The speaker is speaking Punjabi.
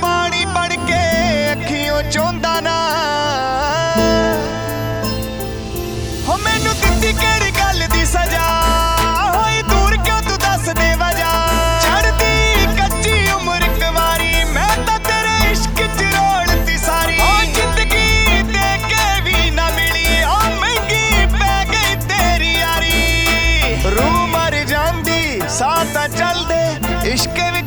ਪਾਣੀ ਬਣ ਕੇ ਅੱਖੀਓਂ ਨਾ। ਮੈਨੂੰ ਦਿੱਤੀ ਕਿਹੜੀ ਗੱਲ ਦੀ ਸਜ਼ਾ? ਕੱਚੀ ਉਮਰ ਕੁਵਾਰੀ ਮੈਂ ਤਾਂ ਤੇਰੇ ਇਸ਼ਕ ਚ ਰੋਲਤੀ ਸਾਰੀ। ਜ਼ਿੰਦਗੀ ਦੇ ਕੇ ਵੀ ਨਾ ਮਿਲੀ ਪੈ ਗਈ ਤੇਰੀ ਯਾਰੀ। ਰੂਹ ਮਰ ਜਾਂਦੀ, ਸਾਹ ਇਸ਼ਕ ਵਿੱਚ